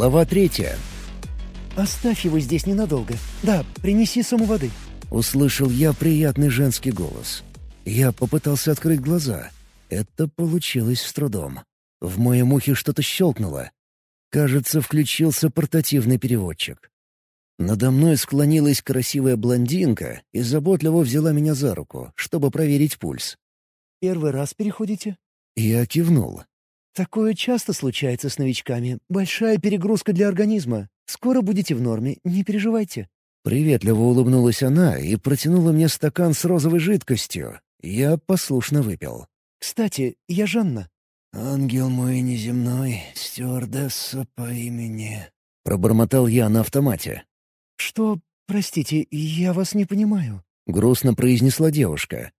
Глава третья. «Оставь его здесь ненадолго. Да, принеси сумму воды». Услышал я приятный женский голос. Я попытался открыть глаза. Это получилось с трудом. В моем ухе что-то щелкнуло. Кажется, включился портативный переводчик. Надо мной склонилась красивая блондинка и заботливо взяла меня за руку, чтобы проверить пульс. «Первый раз переходите?» Я кивнул. «Такое часто случается с новичками. Большая перегрузка для организма. Скоро будете в норме, не переживайте». Приветливо улыбнулась она и протянула мне стакан с розовой жидкостью. Я послушно выпил. «Кстати, я Жанна». «Ангел мой неземной, стюардесса по имени...» Пробормотал я на автомате. «Что? Простите, я вас не понимаю», — грустно произнесла девушка.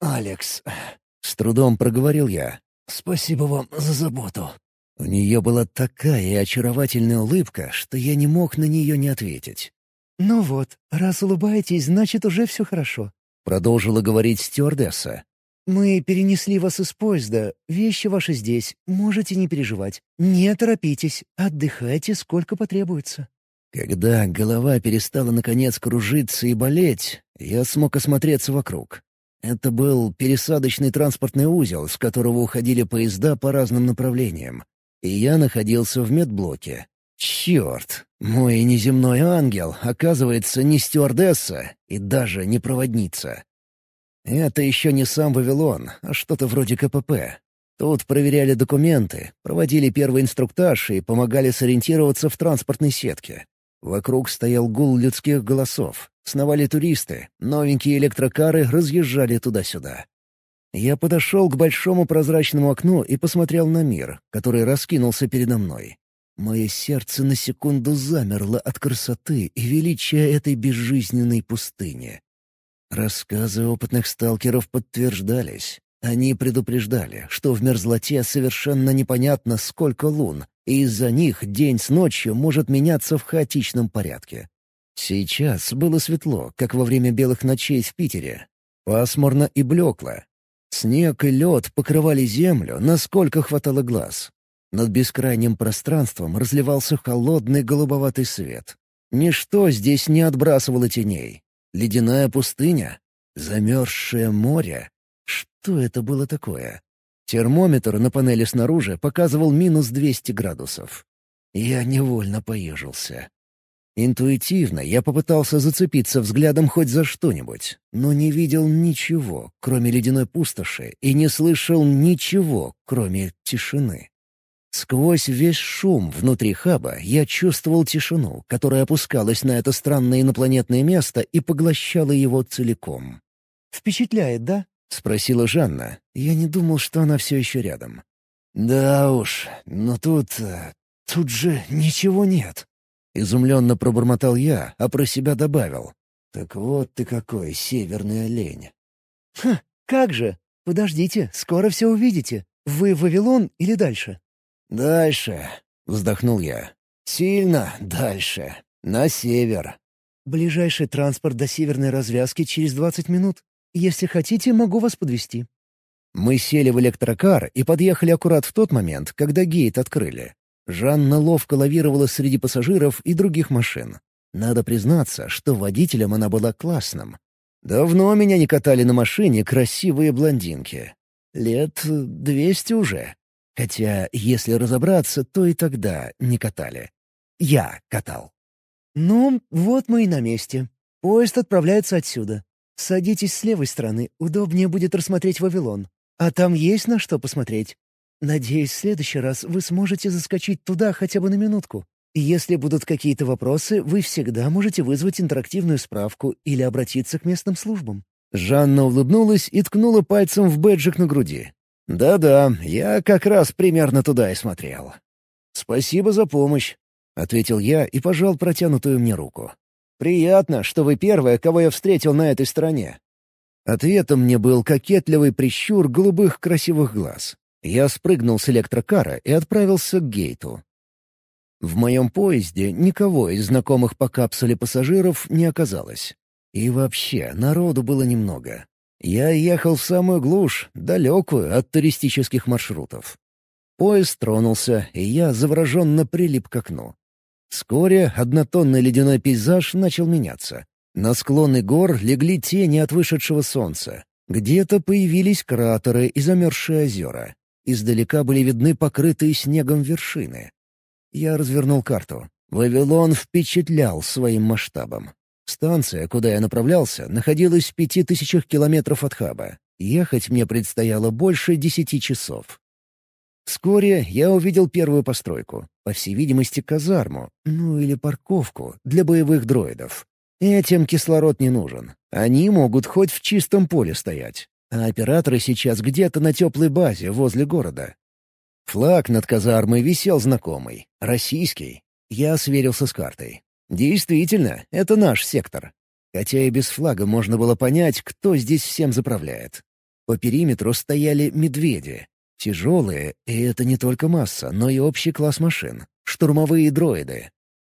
«Алекс», — с трудом проговорил я. «Спасибо вам за заботу». У нее была такая очаровательная улыбка, что я не мог на нее не ответить. «Ну вот, раз улыбаетесь, значит, уже все хорошо», — продолжила говорить стюардесса. «Мы перенесли вас из поезда. Вещи ваши здесь. Можете не переживать. Не торопитесь. Отдыхайте, сколько потребуется». Когда голова перестала наконец кружиться и болеть, я смог осмотреться вокруг. Это был пересадочный транспортный узел, с которого уходили поезда по разным направлениям. И я находился в медблоке. Черт! Мой неземной ангел, оказывается, не стюардесса и даже не проводница. Это еще не сам Вавилон, а что-то вроде КПП. Тут проверяли документы, проводили первый инструктаж и помогали сориентироваться в транспортной сетке. Вокруг стоял гул людских голосов. Сновали туристы, новенькие электрокары разъезжали туда-сюда. Я подошел к большому прозрачному окну и посмотрел на мир, который раскинулся передо мной. Мое сердце на секунду замерло от красоты и величия этой безжизненной пустыни. Рассказы опытных сталкеров подтверждались. Они предупреждали, что в мерзлоте совершенно непонятно, сколько лун, и из-за них день с ночью может меняться в хаотичном порядке. Сейчас было светло, как во время белых ночей в Питере. Пасмурно и блекло. Снег и лед покрывали землю, насколько хватало глаз. Над бескрайним пространством разливался холодный голубоватый свет. Ничто здесь не отбрасывало теней. Ледяная пустыня? Замерзшее море? Что это было такое? Термометр на панели снаружи показывал минус 200 градусов. Я невольно поежился. Интуитивно я попытался зацепиться взглядом хоть за что-нибудь, но не видел ничего, кроме ледяной пустоши, и не слышал ничего, кроме тишины. Сквозь весь шум внутри хаба я чувствовал тишину, которая опускалась на это странное инопланетное место и поглощала его целиком. «Впечатляет, да?» — спросила Жанна. Я не думал, что она все еще рядом. «Да уж, но тут... Э, тут же ничего нет». Изумленно пробормотал я, а про себя добавил. «Так вот ты какой северный олень». «Ха, как же! Подождите, скоро все увидите. Вы в Вавилон или дальше?» «Дальше», — вздохнул я. «Сильно дальше. На север». «Ближайший транспорт до северной развязки через двадцать минут. Если хотите, могу вас подвести. Мы сели в электрокар и подъехали аккурат в тот момент, когда гейт открыли. Жанна ловко лавировала среди пассажиров и других машин. Надо признаться, что водителем она была классным. Давно меня не катали на машине красивые блондинки. Лет двести уже. Хотя, если разобраться, то и тогда не катали. Я катал. «Ну, вот мы и на месте. Поезд отправляется отсюда. Садитесь с левой стороны, удобнее будет рассмотреть Вавилон. А там есть на что посмотреть. Надеюсь, в следующий раз вы сможете заскочить туда хотя бы на минутку. И если будут какие-то вопросы, вы всегда можете вызвать интерактивную справку или обратиться к местным службам». Жанна улыбнулась и ткнула пальцем в бэджик на груди. «Да-да, я как раз примерно туда и смотрел». «Спасибо за помощь», — ответил я и пожал протянутую мне руку. Приятно, что вы первая, кого я встретил на этой стороне». Ответом мне был кокетливый прищур голубых красивых глаз. Я спрыгнул с электрокара и отправился к гейту. В моем поезде никого из знакомых по капсуле пассажиров не оказалось. И вообще, народу было немного. Я ехал в самую глушь, далекую от туристических маршрутов. Поезд тронулся, и я завороженно прилип к окну. Вскоре однотонный ледяной пейзаж начал меняться. На склоны гор легли тени от вышедшего солнца. Где-то появились кратеры и замерзшие озера. Издалека были видны покрытые снегом вершины. Я развернул карту. Вавилон впечатлял своим масштабом. Станция, куда я направлялся, находилась в пяти тысячах километров от хаба. Ехать мне предстояло больше десяти часов. Вскоре я увидел первую постройку, по всей видимости, казарму, ну или парковку для боевых дроидов. Этим кислород не нужен. Они могут хоть в чистом поле стоять. А операторы сейчас где-то на теплой базе возле города. Флаг над казармой висел знакомый, российский. Я сверился с картой. Действительно, это наш сектор. Хотя и без флага можно было понять, кто здесь всем заправляет. По периметру стояли медведи. Тяжелые, и это не только масса, но и общий класс машин. Штурмовые дроиды.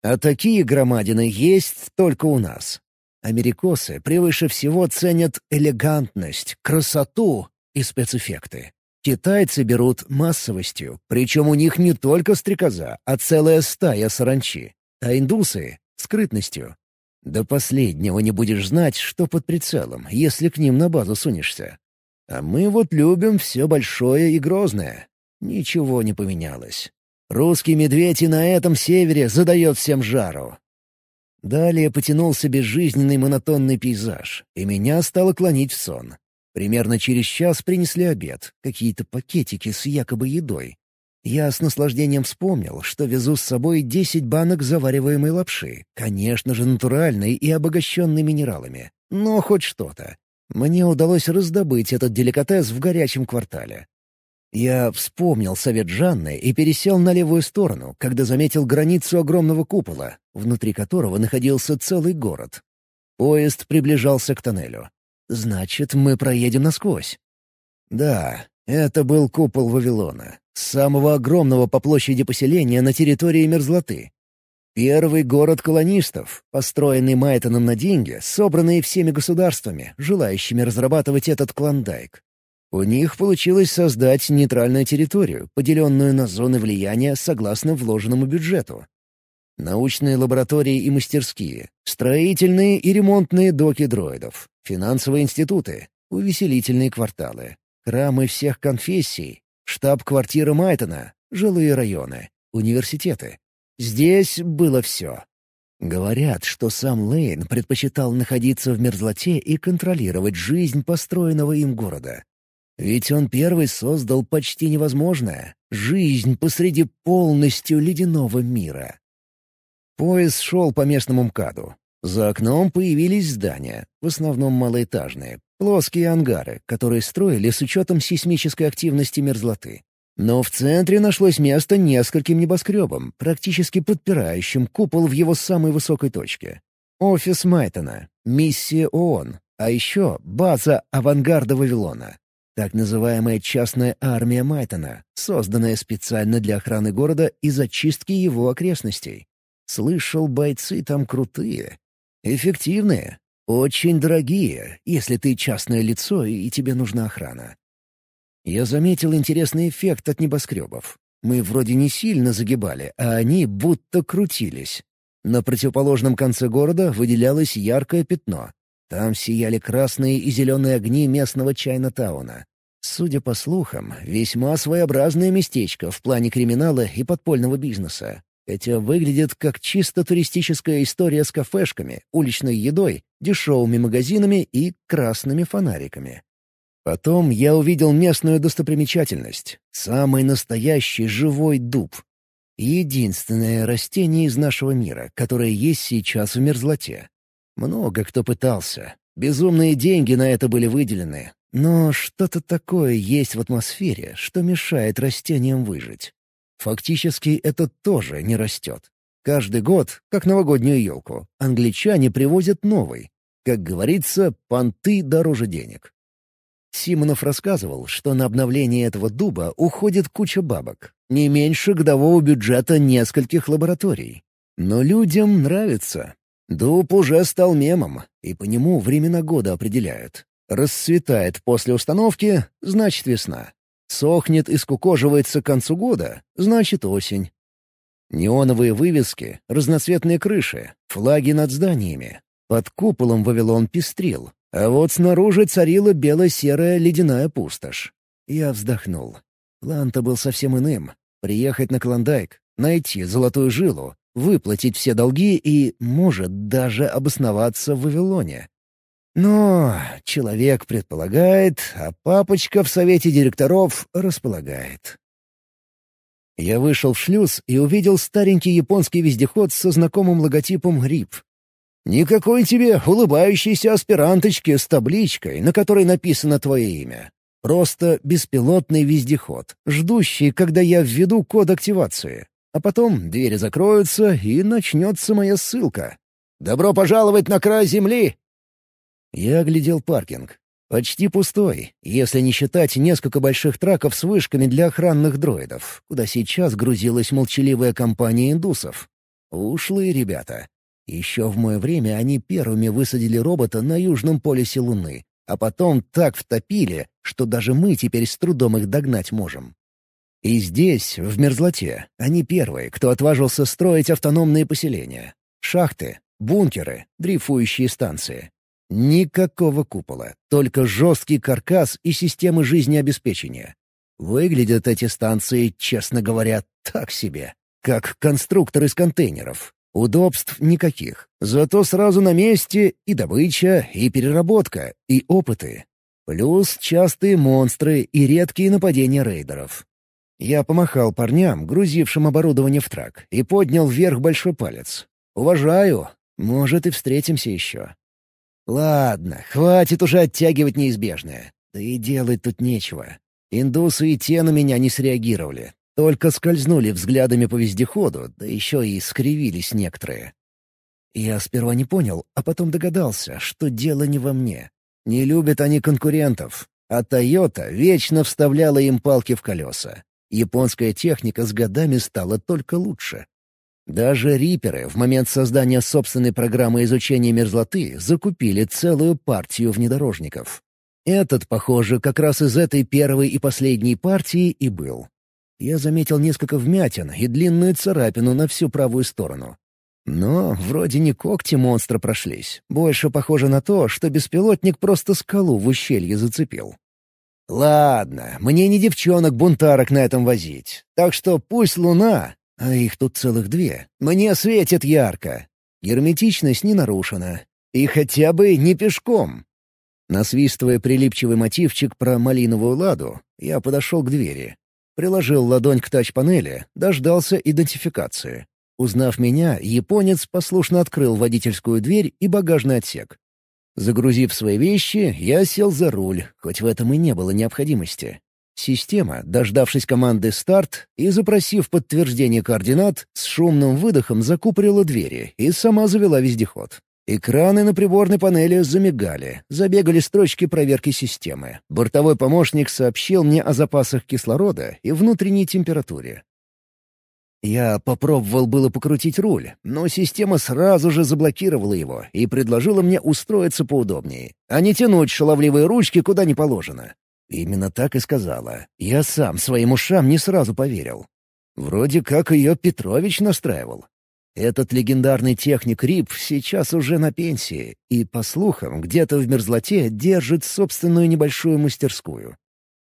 А такие громадины есть только у нас. Америкосы превыше всего ценят элегантность, красоту и спецэффекты. Китайцы берут массовостью, причем у них не только стрекоза, а целая стая саранчи. А индусы — скрытностью. До последнего не будешь знать, что под прицелом, если к ним на базу сунешься. А мы вот любим все большое и грозное. Ничего не поменялось. Русский медведь и на этом севере задает всем жару. Далее потянулся безжизненный монотонный пейзаж, и меня стало клонить в сон. Примерно через час принесли обед, какие-то пакетики с якобы едой. Я с наслаждением вспомнил, что везу с собой десять банок завариваемой лапши, конечно же натуральной и обогащенной минералами. Но хоть что-то. Мне удалось раздобыть этот деликатес в горячем квартале. Я вспомнил совет Жанны и пересел на левую сторону, когда заметил границу огромного купола, внутри которого находился целый город. Поезд приближался к тоннелю. Значит, мы проедем насквозь. Да, это был купол Вавилона, самого огромного по площади поселения на территории мерзлоты. Первый город колонистов, построенный Майтоном на деньги, собранные всеми государствами, желающими разрабатывать этот клондайк. У них получилось создать нейтральную территорию, поделенную на зоны влияния согласно вложенному бюджету. Научные лаборатории и мастерские, строительные и ремонтные доки дроидов, финансовые институты, увеселительные кварталы, храмы всех конфессий, штаб-квартира Майтона, жилые районы, университеты. Здесь было все. Говорят, что сам Лейн предпочитал находиться в мерзлоте и контролировать жизнь построенного им города. Ведь он первый создал почти невозможное — жизнь посреди полностью ледяного мира. Поезд шел по местному МКАДу. За окном появились здания, в основном малоэтажные, плоские ангары, которые строили с учетом сейсмической активности мерзлоты. Но в центре нашлось место нескольким небоскребам, практически подпирающим купол в его самой высокой точке. Офис Майтона, миссия ООН, а еще база авангарда Вавилона. Так называемая частная армия Майтона, созданная специально для охраны города и зачистки его окрестностей. Слышал, бойцы там крутые. Эффективные. Очень дорогие, если ты частное лицо и тебе нужна охрана. Я заметил интересный эффект от небоскребов. Мы вроде не сильно загибали, а они будто крутились. На противоположном конце города выделялось яркое пятно. Там сияли красные и зеленые огни местного Чайна-тауна. Судя по слухам, весьма своеобразное местечко в плане криминала и подпольного бизнеса. Хотя выглядит как чисто туристическая история с кафешками, уличной едой, дешевыми магазинами и красными фонариками. Потом я увидел местную достопримечательность — самый настоящий живой дуб. Единственное растение из нашего мира, которое есть сейчас в мерзлоте. Много кто пытался. Безумные деньги на это были выделены. Но что-то такое есть в атмосфере, что мешает растениям выжить. Фактически это тоже не растет. Каждый год, как новогоднюю елку, англичане привозят новый. Как говорится, понты дороже денег. Симонов рассказывал, что на обновление этого дуба уходит куча бабок. Не меньше годового бюджета нескольких лабораторий. Но людям нравится. Дуб уже стал мемом, и по нему времена года определяют. Расцветает после установки — значит весна. Сохнет и скукоживается к концу года, значит осень. Неоновые вывески, разноцветные крыши, флаги над зданиями. Под куполом Вавилон пестрил, а вот снаружи царила бело-серая ледяная пустошь. Я вздохнул. План-то был совсем иным. Приехать на Клондайк, найти золотую жилу, выплатить все долги и, может, даже обосноваться в Вавилоне. Но человек предполагает, а папочка в совете директоров располагает. Я вышел в шлюз и увидел старенький японский вездеход со знакомым логотипом «РИП». Никакой тебе улыбающейся аспиранточки с табличкой, на которой написано твое имя. Просто беспилотный вездеход, ждущий, когда я введу код активации. А потом двери закроются, и начнется моя ссылка. «Добро пожаловать на край Земли!» Я оглядел паркинг. Почти пустой, если не считать несколько больших траков с вышками для охранных дроидов, куда сейчас грузилась молчаливая компания индусов. Ушлые ребята. Еще в мое время они первыми высадили робота на южном полюсе Луны, а потом так втопили, что даже мы теперь с трудом их догнать можем. И здесь, в мерзлоте, они первые, кто отважился строить автономные поселения. Шахты, бункеры, дрейфующие станции. Никакого купола, только жесткий каркас и системы жизнеобеспечения. Выглядят эти станции, честно говоря, так себе, как конструктор из контейнеров. Удобств никаких, зато сразу на месте и добыча, и переработка, и опыты. Плюс частые монстры и редкие нападения рейдеров. Я помахал парням, грузившим оборудование в трак, и поднял вверх большой палец. «Уважаю. Может, и встретимся еще». «Ладно, хватит уже оттягивать неизбежное. Да и делать тут нечего. Индусы и те на меня не среагировали. Только скользнули взглядами по вездеходу, да еще и скривились некоторые. Я сперва не понял, а потом догадался, что дело не во мне. Не любят они конкурентов, а «Тойота» вечно вставляла им палки в колеса. Японская техника с годами стала только лучше. Даже риперы в момент создания собственной программы изучения мерзлоты закупили целую партию внедорожников. Этот, похоже, как раз из этой первой и последней партии и был. Я заметил несколько вмятин и длинную царапину на всю правую сторону. Но вроде не когти монстра прошлись. Больше похоже на то, что беспилотник просто скалу в ущелье зацепил. Ладно, мне не девчонок-бунтарок на этом возить. Так что пусть луна, а их тут целых две, мне светит ярко. Герметичность не нарушена. И хотя бы не пешком. Насвистывая прилипчивый мотивчик про малиновую ладу, я подошел к двери. Приложил ладонь к тач-панели, дождался идентификации. Узнав меня, японец послушно открыл водительскую дверь и багажный отсек. Загрузив свои вещи, я сел за руль, хоть в этом и не было необходимости. Система, дождавшись команды «Старт» и запросив подтверждение координат, с шумным выдохом закупорила двери и сама завела вездеход. Экраны на приборной панели замигали, забегали строчки проверки системы. Бортовой помощник сообщил мне о запасах кислорода и внутренней температуре. Я попробовал было покрутить руль, но система сразу же заблокировала его и предложила мне устроиться поудобнее, а не тянуть шаловливые ручки куда не положено. Именно так и сказала. Я сам своим ушам не сразу поверил. Вроде как ее Петрович настраивал. Этот легендарный техник Рип сейчас уже на пенсии и, по слухам, где-то в мерзлоте держит собственную небольшую мастерскую.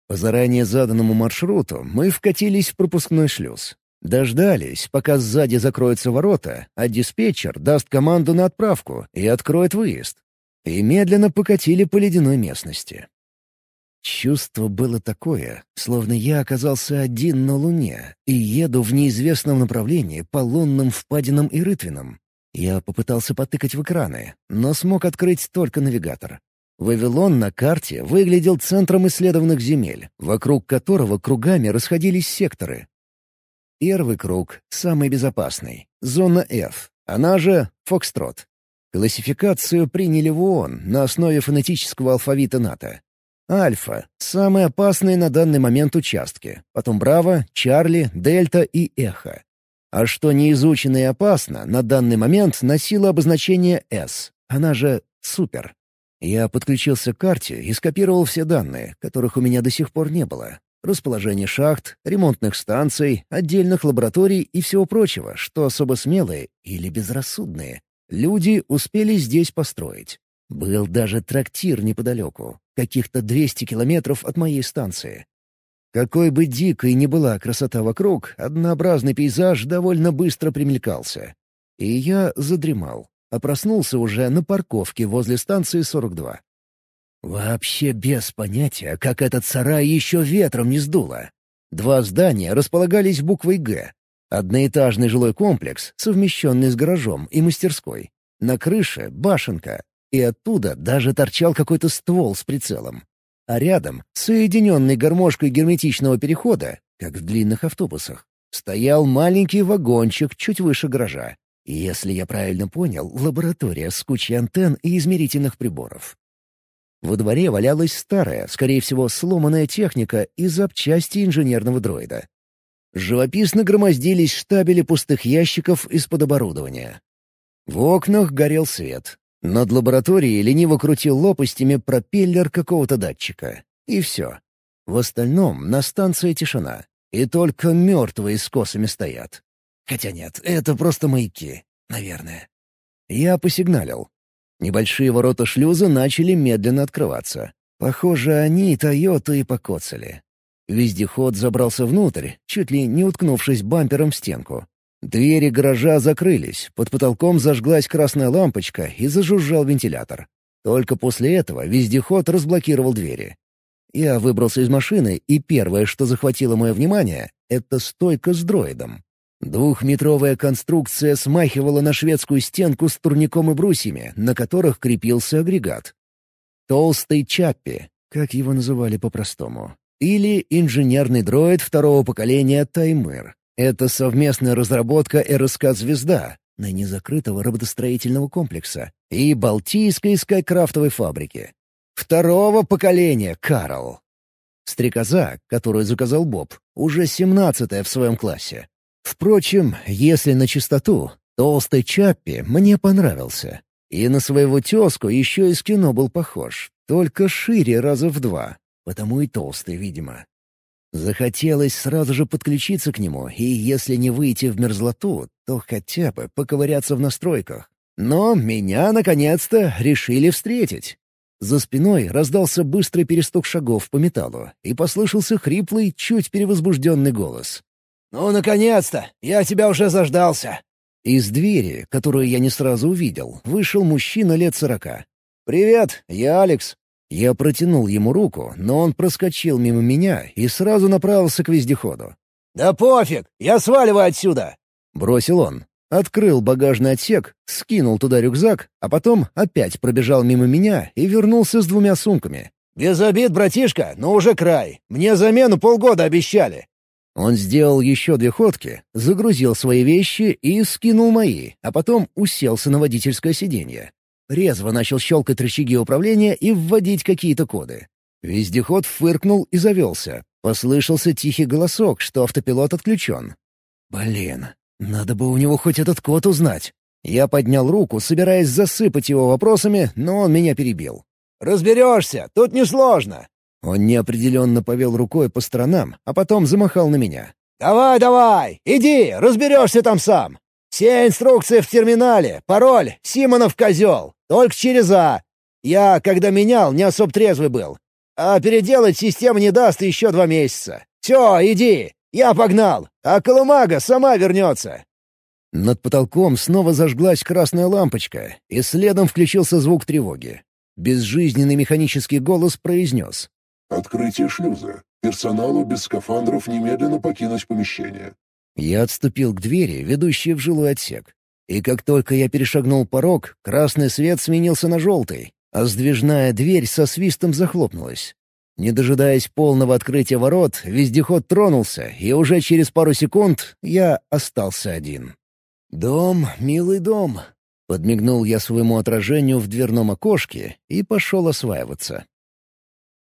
По заранее заданному маршруту мы вкатились в пропускной шлюз. Дождались, пока сзади закроются ворота, а диспетчер даст команду на отправку и откроет выезд. И медленно покатили по ледяной местности. Чувство было такое, словно я оказался один на Луне и еду в неизвестном направлении по лунным впадинам и рытвинам. Я попытался потыкать в экраны, но смог открыть только навигатор. Вавилон на карте выглядел центром исследованных земель, вокруг которого кругами расходились секторы. Первый круг — самый безопасный, зона F, она же Фокстрот. Классификацию приняли в ООН на основе фонетического алфавита НАТО. Альфа — самые опасные на данный момент участки, потом Браво, Чарли, Дельта и Эхо. А что не изучено и опасно, на данный момент носило обозначение «С», она же «Супер». Я подключился к карте и скопировал все данные, которых у меня до сих пор не было. Расположение шахт, ремонтных станций, отдельных лабораторий и всего прочего, что особо смелые или безрассудные. Люди успели здесь построить. Был даже трактир неподалеку, каких-то 200 километров от моей станции. Какой бы дикой ни была красота вокруг, однообразный пейзаж довольно быстро примелькался. И я задремал, а проснулся уже на парковке возле станции 42. Вообще без понятия, как этот сарай еще ветром не сдуло. Два здания располагались буквой «Г». Одноэтажный жилой комплекс, совмещенный с гаражом и мастерской. На крыше — башенка, и оттуда даже торчал какой-то ствол с прицелом. А рядом, соединенный гармошкой герметичного перехода, как в длинных автобусах, стоял маленький вагончик чуть выше гаража. Если я правильно понял, лаборатория с кучей антенн и измерительных приборов. Во дворе валялась старая, скорее всего, сломанная техника и запчасти инженерного дроида. Живописно громоздились штабели пустых ящиков из-под оборудования. В окнах горел свет, над лабораторией лениво крутил лопастями пропеллер какого-то датчика. И все. В остальном на станции тишина. И только мертвые с косами стоят. Хотя нет, это просто маяки, наверное. Я посигналил. Небольшие ворота шлюза начали медленно открываться. Похоже, они Тойоту и покоцали. Вездеход забрался внутрь, чуть ли не уткнувшись бампером в стенку. Двери гаража закрылись, под потолком зажглась красная лампочка и зажужжал вентилятор. Только после этого вездеход разблокировал двери. Я выбрался из машины, и первое, что захватило мое внимание, — это стойка с дроидом. Двухметровая конструкция смахивала на шведскую стенку с турником и брусьями, на которых крепился агрегат. Толстый Чаппи, как его называли по-простому. Или инженерный дроид второго поколения Таймыр. Это совместная разработка РСК «Звезда», ныне закрытого роботостроительного комплекса, и Балтийской скайкрафтовой фабрики. Второго поколения Карл. Стрекоза, которую заказал Боб, уже семнадцатая в своем классе. Впрочем, если на чистоту, толстый Чаппи мне понравился. И на своего тезку еще из кино был похож, только шире раза в два, потому и толстый, видимо. Захотелось сразу же подключиться к нему, и если не выйти в мерзлоту, то хотя бы поковыряться в настройках. Но меня, наконец-то, решили встретить. За спиной раздался быстрый перестук шагов по металлу, и послышался хриплый, чуть перевозбужденный голос. «Ну, наконец-то! Я тебя уже заждался!» Из двери, которую я не сразу увидел, вышел мужчина лет сорока. «Привет, я Алекс. Я протянул ему руку, но он проскочил мимо меня и сразу направился к вездеходу. «Да пофиг! Я сваливаю отсюда!» — бросил он. Открыл багажный отсек, скинул туда рюкзак, а потом опять пробежал мимо меня и вернулся с двумя сумками. «Без обид, братишка, но уже край. Мне замену полгода обещали». Он сделал еще две ходки, загрузил свои вещи и скинул мои, а потом уселся на водительское сиденье. Резво начал щелкать рычаги управления и вводить какие-то коды. Вездеход фыркнул и завелся. Послышался тихий голосок, что автопилот отключен. «Блин, надо бы у него хоть этот код узнать». Я поднял руку, собираясь засыпать его вопросами, но он меня перебил. «Разберешься, тут несложно». Он неопределенно повел рукой по сторонам, а потом замахал на меня. «Давай, давай, иди, разберешься там сам. Все инструкции в терминале, пароль — Симонов козел. Только через А. Я, когда менял, не особо трезвый был. А переделать система не даст еще два месяца. Все, иди. Я погнал. А Колымага сама вернется. Над потолком снова зажглась красная лампочка, и следом включился звук тревоги. Безжизненный механический голос произнес. «Открытие шлюза. Персоналу без скафандров немедленно покинуть помещение». Я отступил к двери, ведущей в жилой отсек. И как только я перешагнул порог, красный свет сменился на желтый, а сдвижная дверь со свистом захлопнулась. Не дожидаясь полного открытия ворот, вездеход тронулся, и уже через пару секунд я остался один. «Дом, милый дом», — подмигнул я своему отражению в дверном окошке и пошел осваиваться.